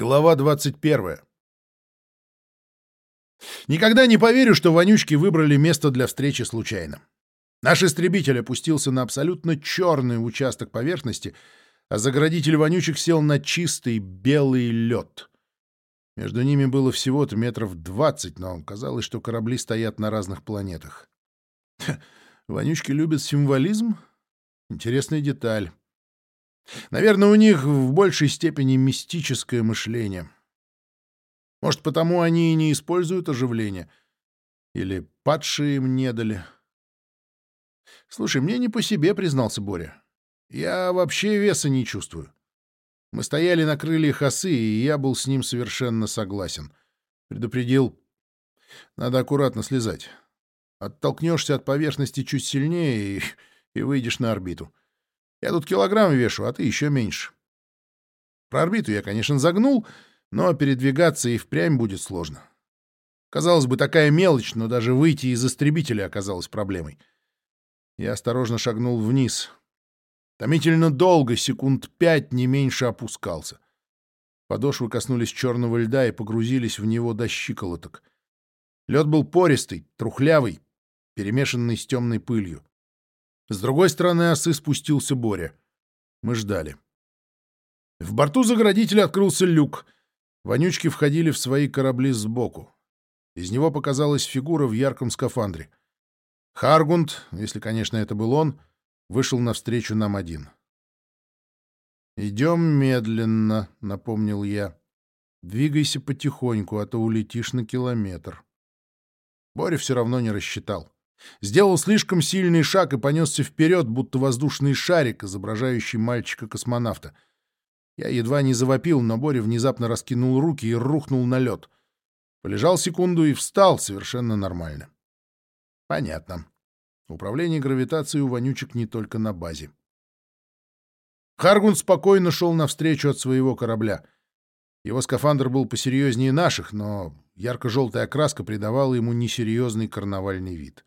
Глава 21. Никогда не поверю, что вонючки выбрали место для встречи случайно. Наш истребитель опустился на абсолютно черный участок поверхности, а заградитель вонючек сел на чистый белый лед. Между ними было всего-то метров двадцать, но казалось, что корабли стоят на разных планетах. Вонючки любят символизм? Интересная деталь. Наверное, у них в большей степени мистическое мышление. Может, потому они и не используют оживление. Или падшие им не дали. Слушай, мне не по себе, признался Боря. Я вообще веса не чувствую. Мы стояли на крыльях осы, и я был с ним совершенно согласен. Предупредил, надо аккуратно слезать. Оттолкнешься от поверхности чуть сильнее и, и выйдешь на орбиту. Я тут килограмм вешу, а ты еще меньше. Про орбиту я, конечно, загнул, но передвигаться и впрямь будет сложно. Казалось бы, такая мелочь, но даже выйти из истребителя оказалась проблемой. Я осторожно шагнул вниз. Томительно долго, секунд пять, не меньше опускался. Подошвы коснулись черного льда и погрузились в него до щиколоток. Лед был пористый, трухлявый, перемешанный с темной пылью. С другой стороны осы спустился Боря. Мы ждали. В борту заградителя открылся люк. Вонючки входили в свои корабли сбоку. Из него показалась фигура в ярком скафандре. Харгунд, если, конечно, это был он, вышел навстречу нам один. «Идем медленно», — напомнил я. «Двигайся потихоньку, а то улетишь на километр». Боря все равно не рассчитал. Сделал слишком сильный шаг и понесся вперед, будто воздушный шарик, изображающий мальчика-космонавта. Я едва не завопил, но Боря внезапно раскинул руки и рухнул на лед. Полежал секунду и встал совершенно нормально. Понятно. Управление гравитацией у вонючек не только на базе. Харгун спокойно шел навстречу от своего корабля. Его скафандр был посерьезнее наших, но ярко-желтая окраска придавала ему несерьезный карнавальный вид.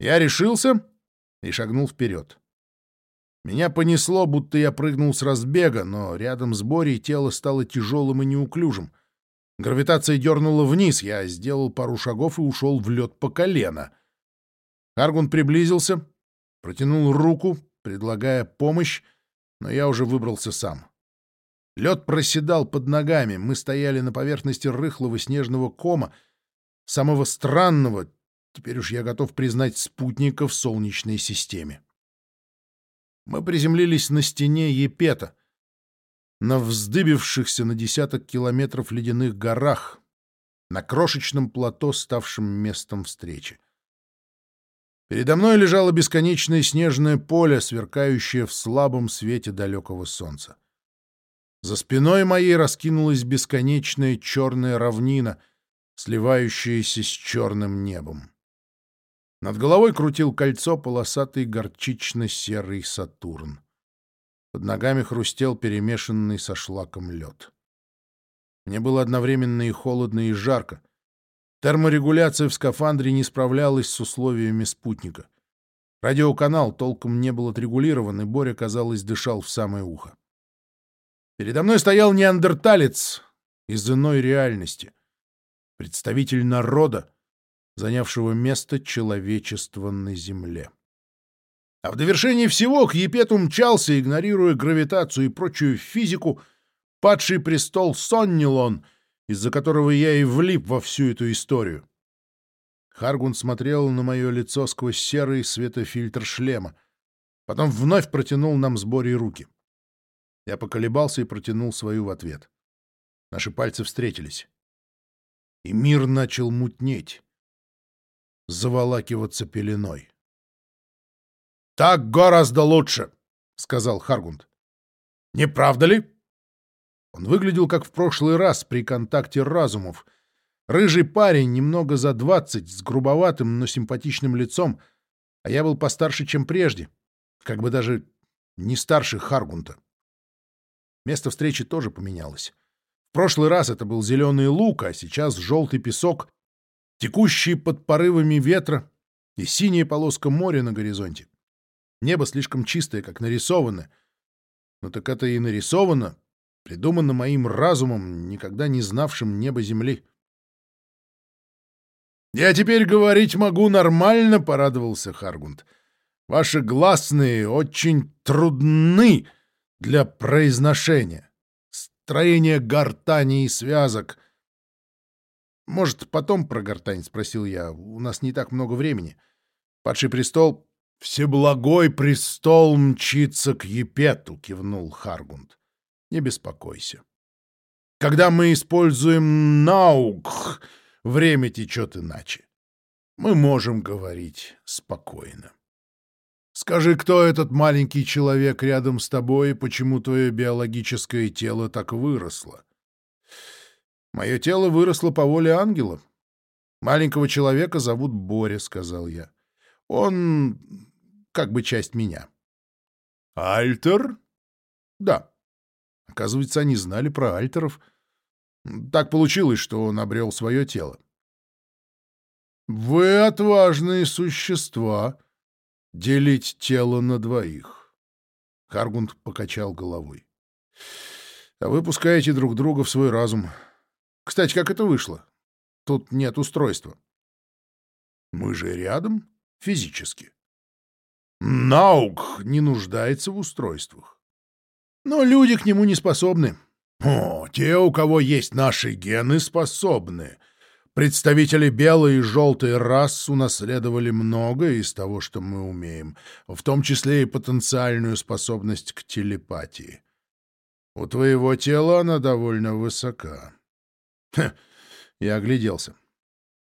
Я решился и шагнул вперед. Меня понесло, будто я прыгнул с разбега, но рядом с Борей тело стало тяжелым и неуклюжим. Гравитация дернула вниз, я сделал пару шагов и ушел в лед по колено. Аргун приблизился, протянул руку, предлагая помощь, но я уже выбрался сам. Лед проседал под ногами, мы стояли на поверхности рыхлого снежного кома, самого странного, Теперь уж я готов признать спутника в Солнечной системе. Мы приземлились на стене Епета, на вздыбившихся на десяток километров ледяных горах, на крошечном плато, ставшем местом встречи. Передо мной лежало бесконечное снежное поле, сверкающее в слабом свете далекого солнца. За спиной моей раскинулась бесконечная черная равнина, сливающаяся с черным небом. Над головой крутил кольцо полосатый горчично-серый Сатурн. Под ногами хрустел перемешанный со шлаком лед. Мне было одновременно и холодно, и жарко. Терморегуляция в скафандре не справлялась с условиями спутника. Радиоканал толком не был отрегулирован, и Боря, казалось, дышал в самое ухо. Передо мной стоял неандерталец из иной реальности. Представитель народа, занявшего место человечества на Земле. А в довершении всего к Епету мчался, игнорируя гравитацию и прочую физику, падший престол Соннилон, из-за которого я и влип во всю эту историю. Харгун смотрел на мое лицо сквозь серый светофильтр шлема, потом вновь протянул нам с Борей руки. Я поколебался и протянул свою в ответ. Наши пальцы встретились. И мир начал мутнеть заволакиваться пеленой. «Так гораздо лучше», — сказал Харгунд. «Не правда ли?» Он выглядел как в прошлый раз при контакте разумов. Рыжий парень, немного за двадцать, с грубоватым, но симпатичным лицом, а я был постарше, чем прежде, как бы даже не старше Харгунта. Место встречи тоже поменялось. В прошлый раз это был зеленый луг, а сейчас желтый песок текущие под порывами ветра и синяя полоска моря на горизонте. Небо слишком чистое, как нарисовано. Но так это и нарисовано, придумано моим разумом, никогда не знавшим неба земли. «Я теперь говорить могу нормально», — порадовался Харгунд. «Ваши гласные очень трудны для произношения. Строение гортани и связок». «Может, потом про гортань?» — спросил я. «У нас не так много времени. Падший престол...» «Всеблагой престол мчится к Епету», — кивнул Харгунд. «Не беспокойся. Когда мы используем наук...» время течет иначе. Мы можем говорить спокойно. Скажи, кто этот маленький человек рядом с тобой и почему твое биологическое тело так выросло? Мое тело выросло по воле ангела. Маленького человека зовут Боря, — сказал я. Он как бы часть меня. Альтер? Да. Оказывается, они знали про альтеров — так получилось, что он обрел свое тело. «Вы отважные существа. Делить тело на двоих». Харгунд покачал головой. «А вы пускаете друг друга в свой разум. Кстати, как это вышло? Тут нет устройства». «Мы же рядом, физически». «Наук не нуждается в устройствах. Но люди к нему не способны». О, те, у кого есть наши гены, способны. Представители белой и желтой рас унаследовали многое из того, что мы умеем, в том числе и потенциальную способность к телепатии. У твоего тела она довольно высока. Хе, я огляделся.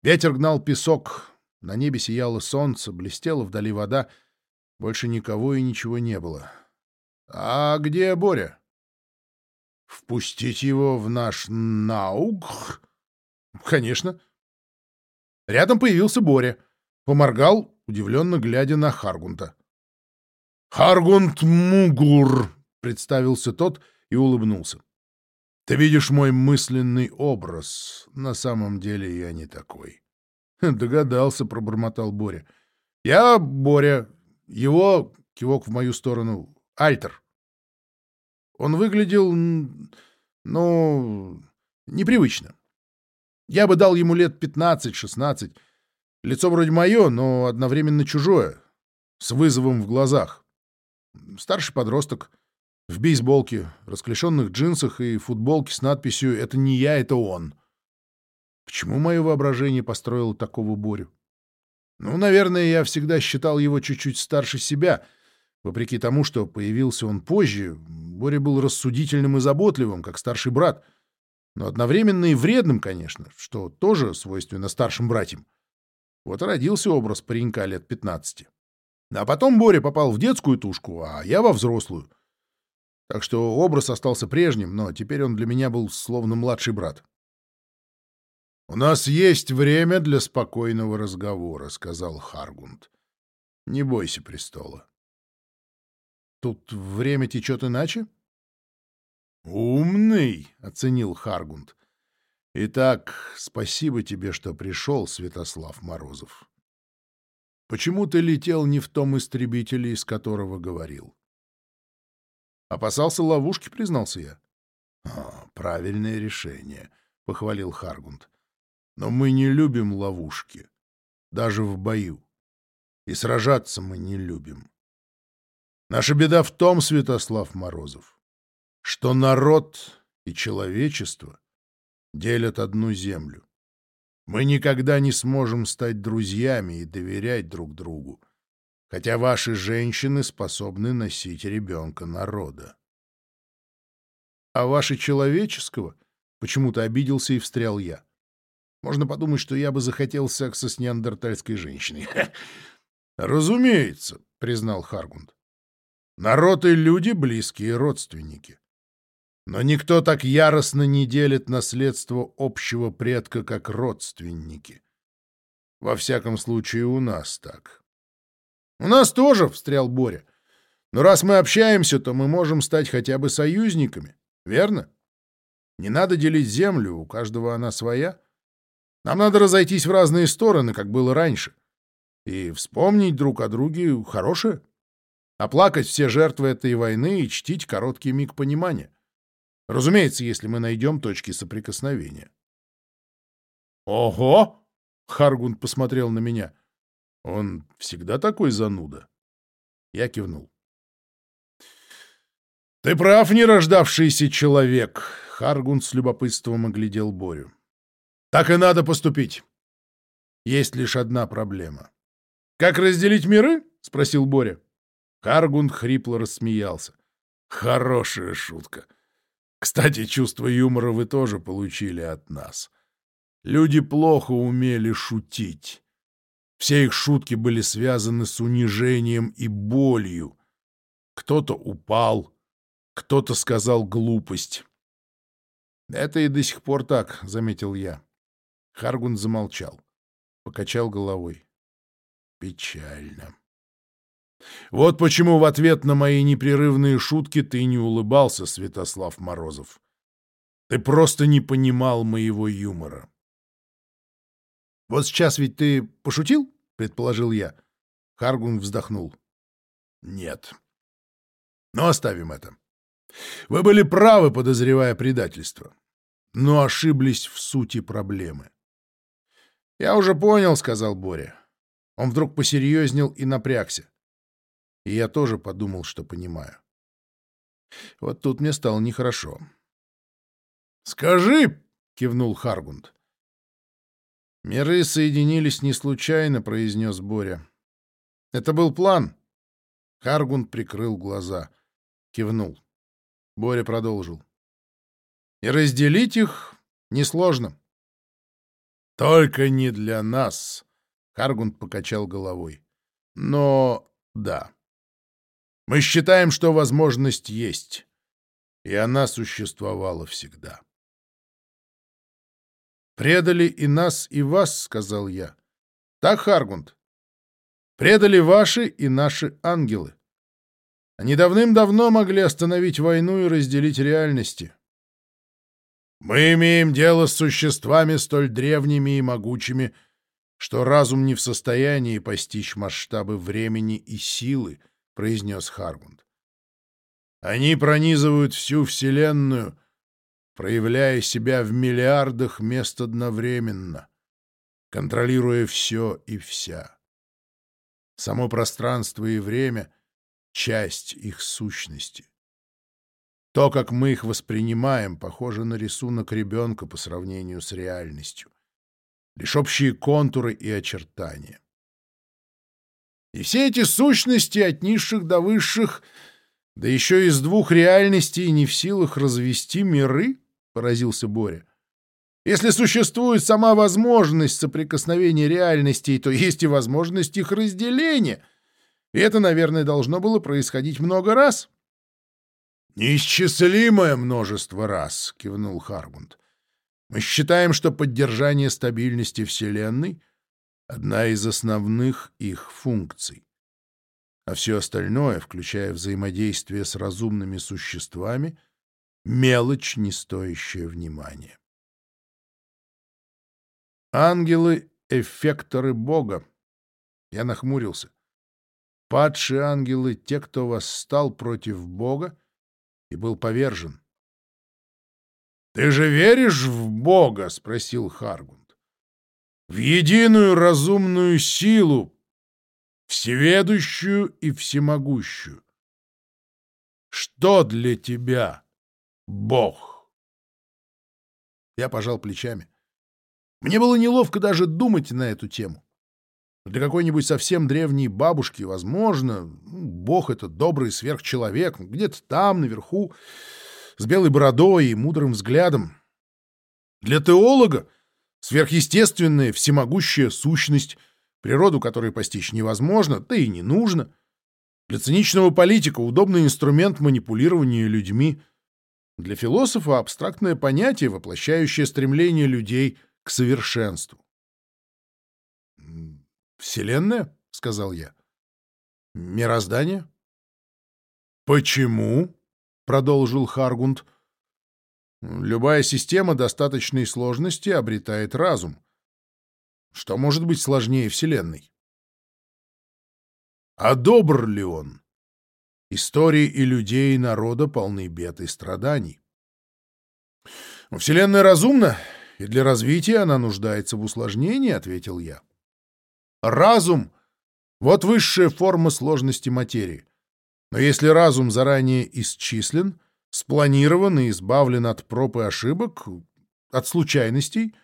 Ветер гнал песок, на небе сияло солнце, блестела вдали вода. Больше никого и ничего не было. — А где Боря? Впустить его в наш наук? Конечно. Рядом появился Боря. Поморгал, удивленно глядя на Харгунта. «Харгунт Мугур!» — представился тот и улыбнулся. «Ты видишь мой мысленный образ. На самом деле я не такой». «Догадался», — пробормотал Боря. «Я Боря. Его...» — кивок в мою сторону. «Альтер». Он выглядел, ну, непривычно. Я бы дал ему лет 15-16. Лицо вроде мое, но одновременно чужое, с вызовом в глазах. Старший подросток, в бейсболке, расклешенных джинсах и футболке с надписью «Это не я, это он». Почему мое воображение построило такого Борю? Ну, наверное, я всегда считал его чуть-чуть старше себя — Вопреки тому, что появился он позже, Боря был рассудительным и заботливым, как старший брат, но одновременно и вредным, конечно, что тоже свойственно старшим братьям. Вот и родился образ паренька лет 15. А потом Боря попал в детскую тушку, а я во взрослую. Так что образ остался прежним, но теперь он для меня был словно младший брат. «У нас есть время для спокойного разговора», — сказал Харгунд. «Не бойся престола». Тут время течет иначе? «Умный!» — оценил Харгунд. «Итак, спасибо тебе, что пришел, Святослав Морозов. Почему ты летел не в том истребителе, из которого говорил?» «Опасался ловушки», — признался я. «А, «Правильное решение», — похвалил Харгунд. «Но мы не любим ловушки, даже в бою. И сражаться мы не любим. Наша беда в том, Святослав Морозов, что народ и человечество делят одну землю. Мы никогда не сможем стать друзьями и доверять друг другу, хотя ваши женщины способны носить ребенка народа. А ваши человеческого почему-то обиделся и встрял я. Можно подумать, что я бы захотел секса с неандертальской женщиной. — Разумеется, — признал Харгунд. Народ и люди — близкие родственники. Но никто так яростно не делит наследство общего предка, как родственники. Во всяком случае, у нас так. — У нас тоже, — встрял Боря. — Но раз мы общаемся, то мы можем стать хотя бы союзниками, верно? Не надо делить землю, у каждого она своя. Нам надо разойтись в разные стороны, как было раньше, и вспомнить друг о друге хорошее оплакать все жертвы этой войны и чтить короткий миг понимания. Разумеется, если мы найдем точки соприкосновения. «Ого!» — Харгунд посмотрел на меня. «Он всегда такой зануда?» Я кивнул. «Ты прав, нерождавшийся человек!» — Харгунд с любопытством оглядел Борю. «Так и надо поступить. Есть лишь одна проблема». «Как разделить миры?» — спросил Боря. Харгунд хрипло рассмеялся. «Хорошая шутка. Кстати, чувство юмора вы тоже получили от нас. Люди плохо умели шутить. Все их шутки были связаны с унижением и болью. Кто-то упал, кто-то сказал глупость. «Это и до сих пор так», — заметил я. Харгун замолчал, покачал головой. «Печально». Вот почему в ответ на мои непрерывные шутки ты не улыбался, Святослав Морозов. Ты просто не понимал моего юмора. «Вот сейчас ведь ты пошутил?» — предположил я. Харгун вздохнул. «Нет. Но оставим это. Вы были правы, подозревая предательство, но ошиблись в сути проблемы». «Я уже понял», — сказал Боря. Он вдруг посерьезнел и напрягся. И я тоже подумал, что понимаю. Вот тут мне стало нехорошо. «Скажи!» — кивнул Харгунд. «Миры соединились не случайно», — произнес Боря. «Это был план». Харгунд прикрыл глаза, кивнул. Боря продолжил. «И разделить их несложно». «Только не для нас», — Харгунд покачал головой. «Но да. Мы считаем, что возможность есть, и она существовала всегда». «Предали и нас, и вас», — сказал я. «Так, Харгунд? Предали ваши и наши ангелы. Они давным-давно могли остановить войну и разделить реальности. Мы имеем дело с существами столь древними и могучими, что разум не в состоянии постичь масштабы времени и силы», — произнес Харгунд. «Они пронизывают всю Вселенную» проявляя себя в миллиардах мест одновременно, контролируя все и вся. Само пространство и время — часть их сущности. То, как мы их воспринимаем, похоже на рисунок ребенка по сравнению с реальностью. Лишь общие контуры и очертания. И все эти сущности от низших до высших, да еще из двух реальностей не в силах развести миры, поразился Боря. Если существует сама возможность соприкосновения реальностей, то есть и возможность их разделения. И это, наверное, должно было происходить много раз. «Неисчислимое множество раз», — кивнул Харгунд. «Мы считаем, что поддержание стабильности Вселенной — одна из основных их функций. А все остальное, включая взаимодействие с разумными существами — мелочь, не стоящая внимания. Ангелы — эффекторы Бога. Я нахмурился. Падшие ангелы — те, кто восстал против Бога и был повержен. — Ты же веришь в Бога? — спросил Харгунд. — В единую разумную силу, всеведущую и всемогущую. Что для тебя Бог. Я пожал плечами. Мне было неловко даже думать на эту тему. Для какой-нибудь совсем древней бабушки, возможно, ну, Бог — это добрый сверхчеловек, где-то там, наверху, с белой бородой и мудрым взглядом. Для теолога — сверхъестественная, всемогущая сущность, природу которой постичь невозможно, да и не нужно. Для циничного политика — удобный инструмент манипулирования людьми — для философа абстрактное понятие, воплощающее стремление людей к совершенству. «Вселенная?» — сказал я. «Мироздание?» «Почему?» — продолжил Харгунд. «Любая система достаточной сложности обретает разум. Что может быть сложнее Вселенной?» «А добр ли он?» Истории и людей и народа полны бед и страданий. «Вселенная разумна, и для развития она нуждается в усложнении», — ответил я. «Разум — вот высшая форма сложности материи. Но если разум заранее исчислен, спланирован и избавлен от проб и ошибок, от случайностей,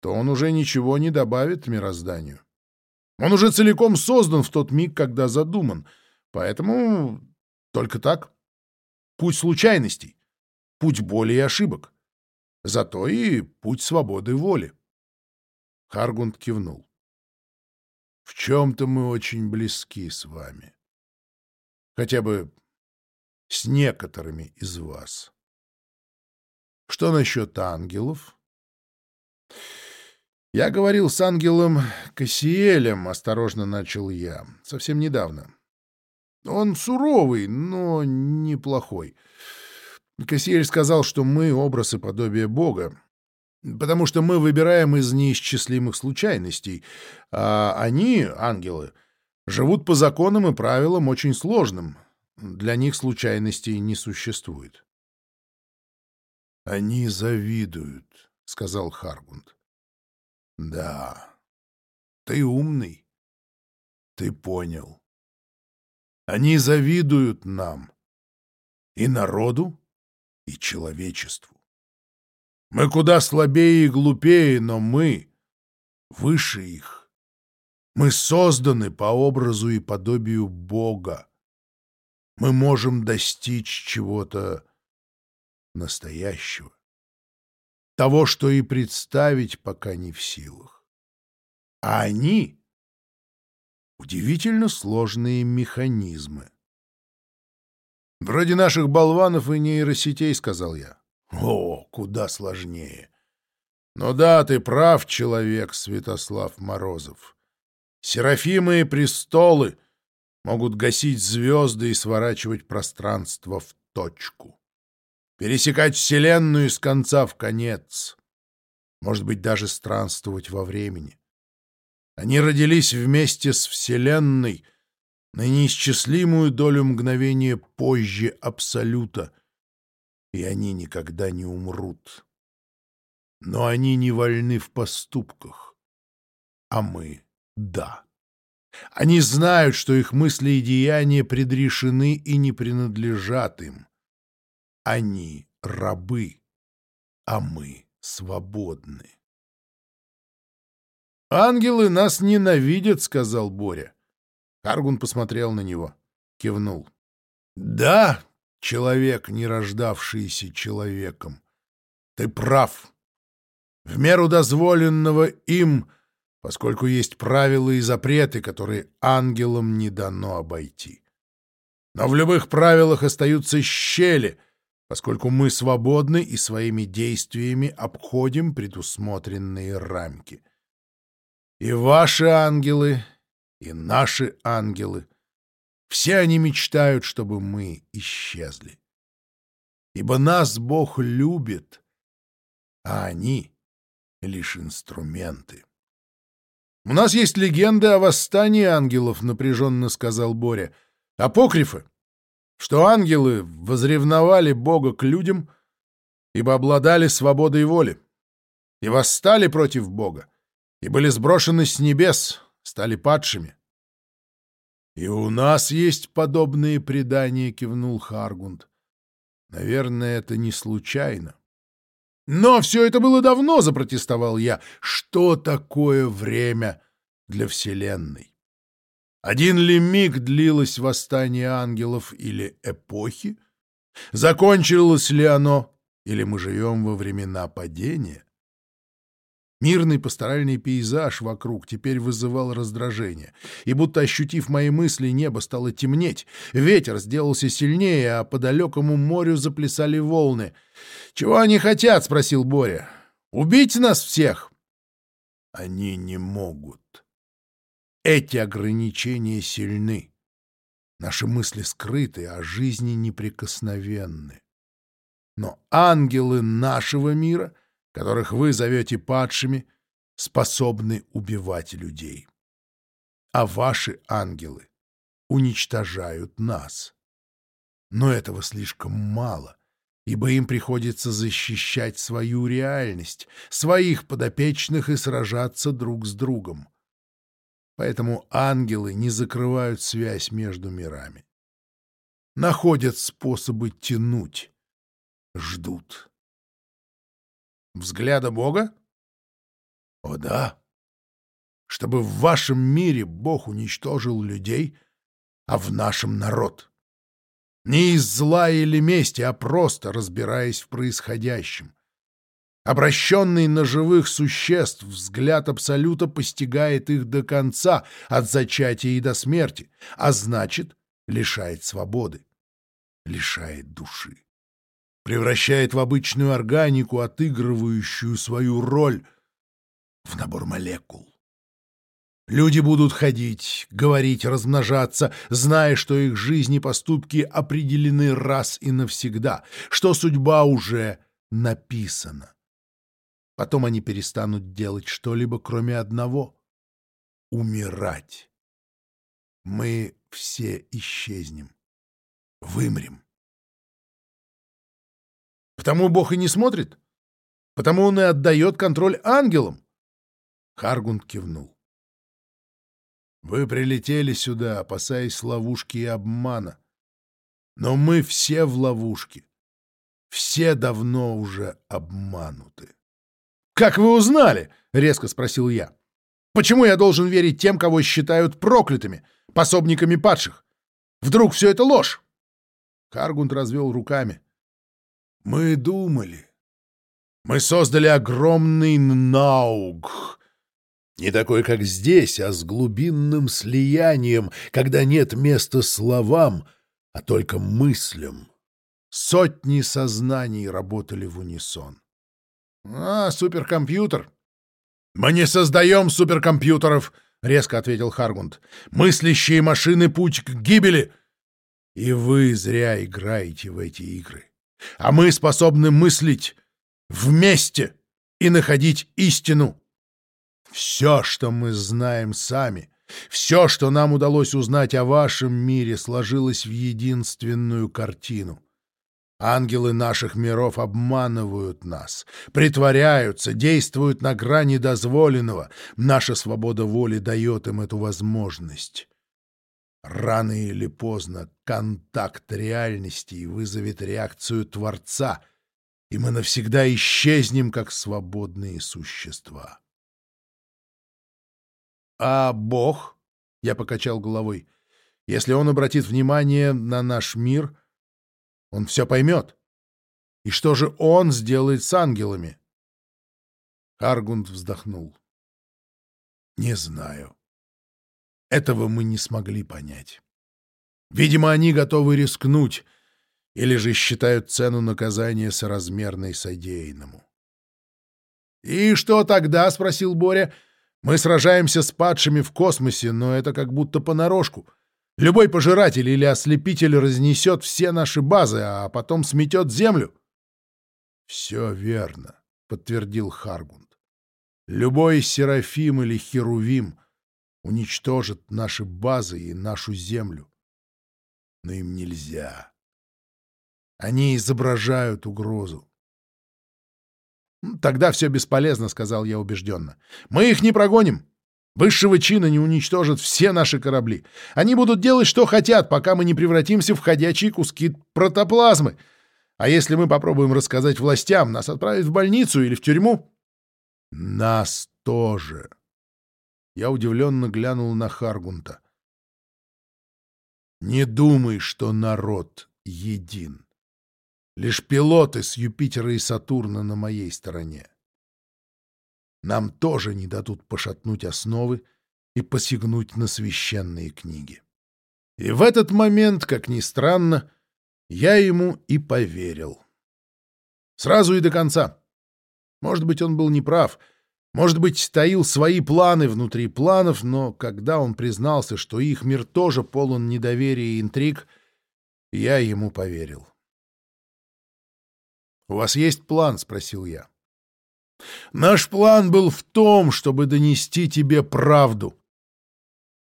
то он уже ничего не добавит мирозданию. Он уже целиком создан в тот миг, когда задуман. Поэтому только так. Путь случайностей, путь боли и ошибок. Зато и путь свободы воли. Харгунд кивнул. В чем-то мы очень близки с вами. Хотя бы с некоторыми из вас. Что насчет ангелов? Я говорил с ангелом Кассиэлем, осторожно начал я, совсем недавно. Он суровый, но неплохой. Кассиэль сказал, что мы — образ и подобие Бога, потому что мы выбираем из неисчислимых случайностей, а они, ангелы, живут по законам и правилам очень сложным. Для них случайностей не существует. «Они завидуют», — сказал Харгунд. «Да, ты умный. Ты понял. Они завидуют нам. И народу, и человечеству. Мы куда слабее и глупее, но мы выше их. Мы созданы по образу и подобию Бога. Мы можем достичь чего-то настоящего. Того, что и представить пока не в силах. А они — удивительно сложные механизмы. «Вроде наших болванов и нейросетей», — сказал я. «О, куда сложнее!» «Ну да, ты прав, человек, Святослав Морозов. Серафимы и престолы могут гасить звезды и сворачивать пространство в точку пересекать Вселенную из конца в конец, может быть, даже странствовать во времени. Они родились вместе с Вселенной на неисчислимую долю мгновения позже Абсолюта, и они никогда не умрут. Но они не вольны в поступках, а мы — да. Они знают, что их мысли и деяния предрешены и не принадлежат им. Они рабы, а мы свободны. «Ангелы нас ненавидят», — сказал Боря. Каргун посмотрел на него, кивнул. «Да, человек, не рождавшийся человеком, ты прав. В меру дозволенного им, поскольку есть правила и запреты, которые ангелам не дано обойти. Но в любых правилах остаются щели, поскольку мы свободны и своими действиями обходим предусмотренные рамки. И ваши ангелы, и наши ангелы, все они мечтают, чтобы мы исчезли. Ибо нас Бог любит, а они — лишь инструменты. «У нас есть легенды о восстании ангелов», — напряженно сказал Боря. «Апокрифы что ангелы возревновали Бога к людям, ибо обладали свободой воли, и восстали против Бога, и были сброшены с небес, стали падшими. «И у нас есть подобные предания», — кивнул Харгунд. «Наверное, это не случайно». «Но все это было давно», — запротестовал я. «Что такое время для Вселенной?» Один ли миг длилось восстание ангелов или эпохи? Закончилось ли оно, или мы живем во времена падения? Мирный пасторальный пейзаж вокруг теперь вызывал раздражение, и будто ощутив мои мысли, небо стало темнеть, ветер сделался сильнее, а по далекому морю заплясали волны. «Чего они хотят?» — спросил Боря. «Убить нас всех?» «Они не могут», эти ограничения сильны. Наши мысли скрыты, а жизни неприкосновенны. Но ангелы нашего мира, которых вы зовете падшими, способны убивать людей. А ваши ангелы уничтожают нас. Но этого слишком мало. ибо им приходится защищать свою реальность, своих подопечных и сражаться друг с другом. Поэтому ангелы не закрывают связь между мирами. Находят способы тянуть, ждут. Взгляда Бога? О да. Чтобы в вашем мире Бог уничтожил людей, а в нашем — народ. Не из зла или мести, а просто разбираясь в происходящем. Обращенный на живых существ, взгляд Абсолюта постигает их до конца, от зачатия и до смерти, а значит, лишает свободы, лишает души. Превращает в обычную органику, отыгрывающую свою роль в набор молекул. Люди будут ходить, говорить, размножаться, зная, что их жизни и поступки определены раз и навсегда, что судьба уже написана. Потом они перестанут делать что-либо, кроме одного — умирать. Мы все исчезнем, вымрем. Потому Бог и не смотрит? Потому он и отдает контроль ангелам? Харгунд кивнул. Вы прилетели сюда, опасаясь ловушки и обмана. Но мы все в ловушке. Все давно уже обмануты. «Как вы узнали?» — резко спросил я. «Почему я должен верить тем, кого считают проклятыми, пособниками падших? Вдруг все это ложь?» Каргунд развел руками. «Мы думали. Мы создали огромный науг, не такой, как здесь, а с глубинным слиянием, когда нет места словам, а только мыслям. Сотни сознаний работали в унисон. «А, суперкомпьютер!» «Мы не создаем суперкомпьютеров!» — резко ответил Харгунд. «Мыслящие машины — путь к гибели!» «И вы зря играете в эти игры. А мы способны мыслить вместе и находить истину!» Все, что мы знаем сами, все, что нам удалось узнать о вашем мире, сложилось в единственную картину. Ангелы наших миров обманывают нас, притворяются, действуют на грани дозволенного. Наша свобода воли дает им эту возможность. Рано или поздно контакт реальности вызовет реакцию Творца, и мы навсегда исчезнем как свободные существа. А Бог? Я покачал головой. Если он обратит внимание на наш мир, он все поймет. И что же он сделает с ангелами? Аргунд вздохнул. Не знаю. Этого мы не смогли понять. Видимо, они готовы рискнуть, или же считают цену наказания соразмерной содеянному. «И что тогда?» — спросил Боря. Мы сражаемся с падшими в космосе, но это как будто понарошку. Любой пожиратель или ослепитель разнесет все наши базы, а потом сметет Землю. — Все верно, — подтвердил Харгунд. — Любой Серафим или Херувим уничтожит наши базы и нашу Землю. Но им нельзя. Они изображают угрозу. «Тогда все бесполезно», — сказал я убежденно. «Мы их не прогоним. Высшего чина не уничтожат все наши корабли. Они будут делать, что хотят, пока мы не превратимся в ходячие куски протоплазмы. А если мы попробуем рассказать властям, нас отправят в больницу или в тюрьму?» «Нас тоже». Я удивленно глянул на Харгунта. «Не думай, что народ един». Лишь пилоты с Юпитера и Сатурна на моей стороне. Нам тоже не дадут пошатнуть основы и посягнуть на священные книги. И в этот момент, как ни странно, я ему и поверил. Сразу и до конца. Может быть, он был неправ, может быть, таил свои планы внутри планов, но когда он признался, что их мир тоже полон недоверия и интриг, я ему поверил. «У вас есть план?» — спросил я. «Наш план был в том, чтобы донести тебе правду.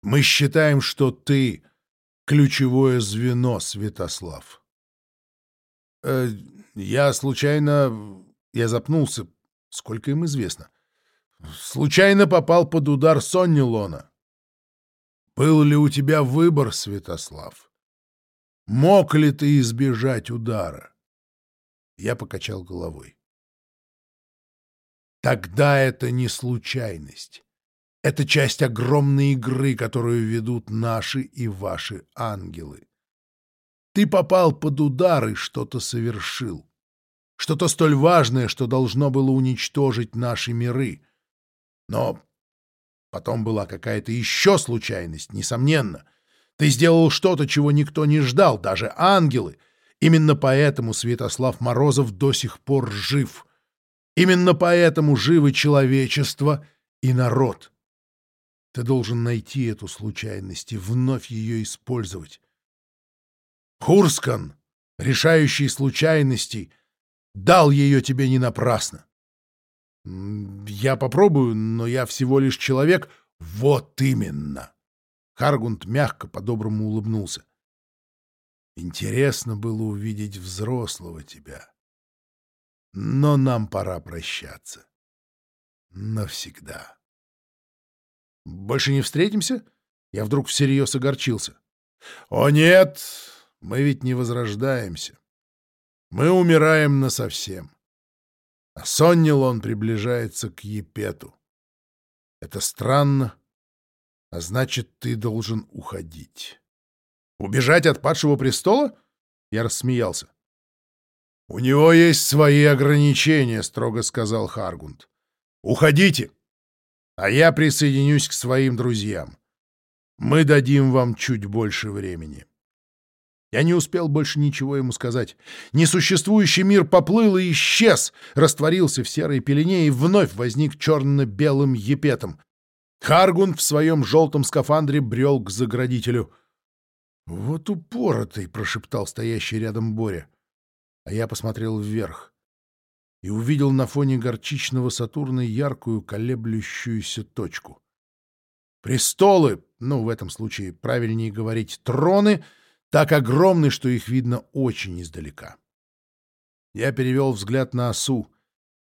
Мы считаем, что ты — ключевое звено, Святослав». «Э, Я случайно... Я запнулся. Сколько им известно? Случайно попал под удар Сонни Лона. Был ли у тебя выбор, Святослав? Мог ли ты избежать удара? Я покачал головой. Тогда это не случайность. Это часть огромной игры, которую ведут наши и ваши ангелы. Ты попал под удар и что-то совершил. Что-то столь важное, что должно было уничтожить наши миры. Но потом была какая-то еще случайность, несомненно. Ты сделал что-то, чего никто не ждал, даже ангелы. Именно поэтому Святослав Морозов до сих пор жив. Именно поэтому живы человечество и народ. Ты должен найти эту случайность и вновь ее использовать. Хурскан, решающий случайностей, дал ее тебе не напрасно. Я попробую, но я всего лишь человек. Вот именно. Харгунд мягко по-доброму улыбнулся. Интересно было увидеть взрослого тебя. Но нам пора прощаться. Навсегда. Больше не встретимся? Я вдруг всерьез огорчился. О нет, мы ведь не возрождаемся. Мы умираем насовсем. А Соннил он приближается к Епету. Это странно, а значит, ты должен уходить. Убежать от падшего престола? Я рассмеялся. У него есть свои ограничения, строго сказал Харгунд. Уходите, а я присоединюсь к своим друзьям. Мы дадим вам чуть больше времени. Я не успел больше ничего ему сказать. Несуществующий мир поплыл и исчез, растворился в серой пелене и вновь возник черно-белым епетом. Харгун в своем желтом скафандре брел к заградителю. «Вот упоротый!» — прошептал стоящий рядом Боря. А я посмотрел вверх и увидел на фоне горчичного Сатурна яркую колеблющуюся точку. Престолы, ну, в этом случае правильнее говорить троны — так огромны, что их видно очень издалека. Я перевел взгляд на осу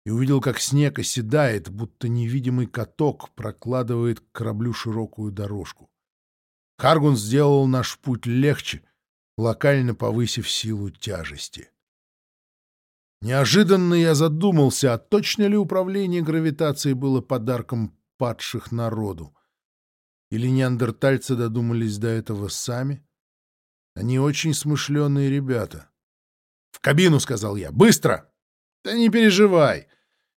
и увидел, как снег оседает, будто невидимый каток прокладывает к кораблю широкую дорожку. Харгун сделал наш путь легче, локально повысив силу тяжести. Неожиданно я задумался, а точно ли управление гравитацией было подарком падших народу? Или неандертальцы додумались до этого сами? Они очень смышленые ребята. «В кабину!» — сказал я. «Быстро!» «Да не переживай!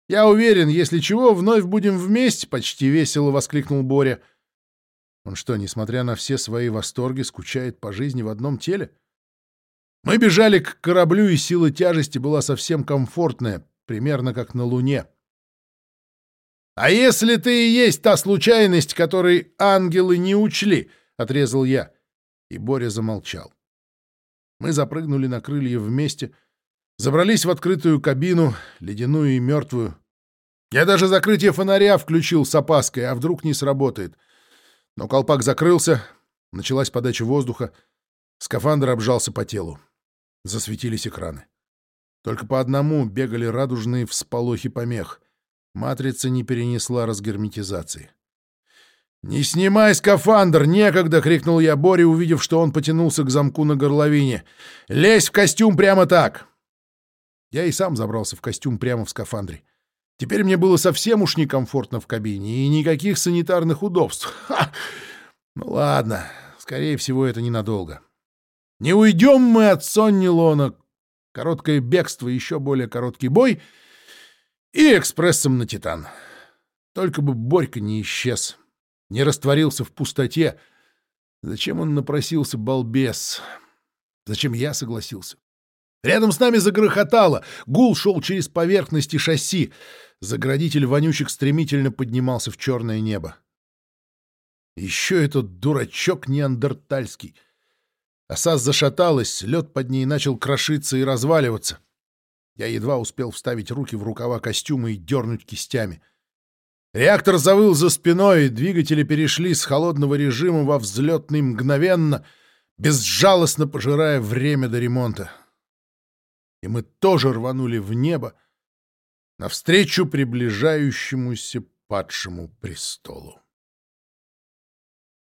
Я уверен, если чего, вновь будем вместе!» — почти весело воскликнул Боря. Он что, несмотря на все свои восторги, скучает по жизни в одном теле? Мы бежали к кораблю, и сила тяжести была совсем комфортная, примерно как на Луне. «А если ты и есть та случайность, которой ангелы не учли?» — отрезал я и Боря замолчал. Мы запрыгнули на крылья вместе, забрались в открытую кабину, ледяную и мертвую. Я даже закрытие фонаря включил с опаской, а вдруг не сработает. Но колпак закрылся, началась подача воздуха, скафандр обжался по телу. Засветились экраны. Только по одному бегали радужные всполохи помех. Матрица не перенесла разгерметизации. «Не снимай скафандр! Некогда!» — крикнул я Боре, увидев, что он потянулся к замку на горловине. «Лезь в костюм прямо так!» Я и сам забрался в костюм прямо в скафандре. Теперь мне было совсем уж некомфортно в кабине, и никаких санитарных удобств. Ха! Ну ладно, скорее всего, это ненадолго. Не уйдем мы от Сонни Лона. Короткое бегство, еще более короткий бой и экспрессом на Титан. Только бы Борька не исчез не растворился в пустоте. Зачем он напросился, балбес? Зачем я согласился? Рядом с нами загрохотало. Гул шел через поверхности шасси. Заградитель вонючек стремительно поднимался в черное небо. Еще этот дурачок неандертальский. Оса зашаталась, лед под ней начал крошиться и разваливаться. Я едва успел вставить руки в рукава костюма и дернуть кистями — Реактор завыл за спиной, двигатели перешли с холодного режима во взлетный мгновенно, безжалостно пожирая время до ремонта. и мы тоже рванули в небо навстречу приближающемуся падшему престолу.